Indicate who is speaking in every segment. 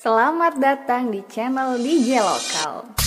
Speaker 1: Selamat datang di channel DJ Lokal.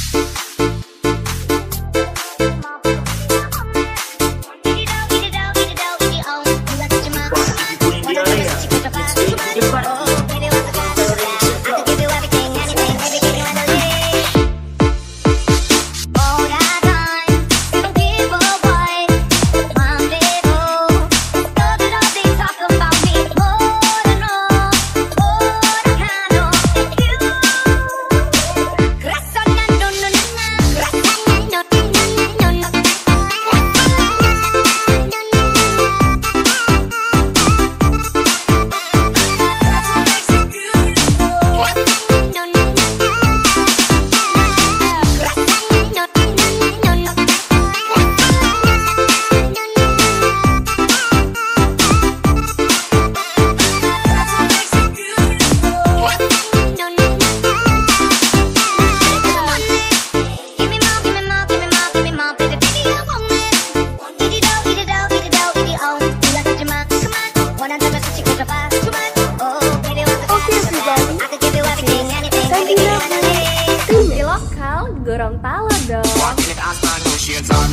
Speaker 1: Gorontalo dong.
Speaker 2: Walking it as brand new shades on.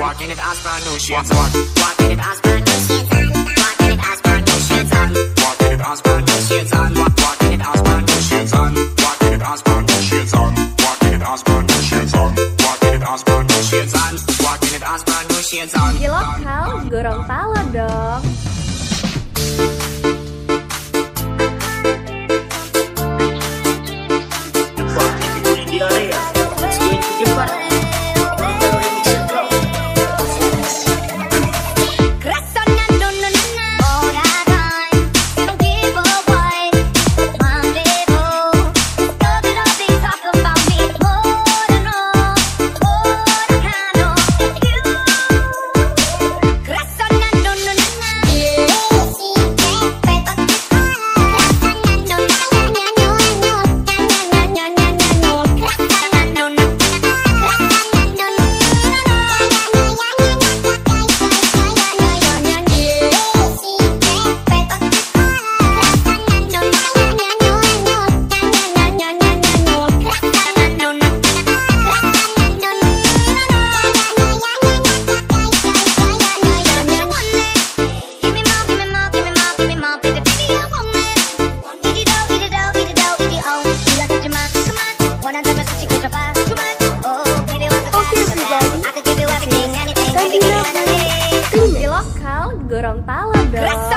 Speaker 2: Walking it as brand new shades on. Walking it as brand new shades on. Walking it as brand new shades on. Walking it as brand new shades on. Walking it as brand new shades on. It as brand new shades on. Walking it as brand new shades on. Walking it as brand new shades on.
Speaker 1: Dong. Gorontalo dong.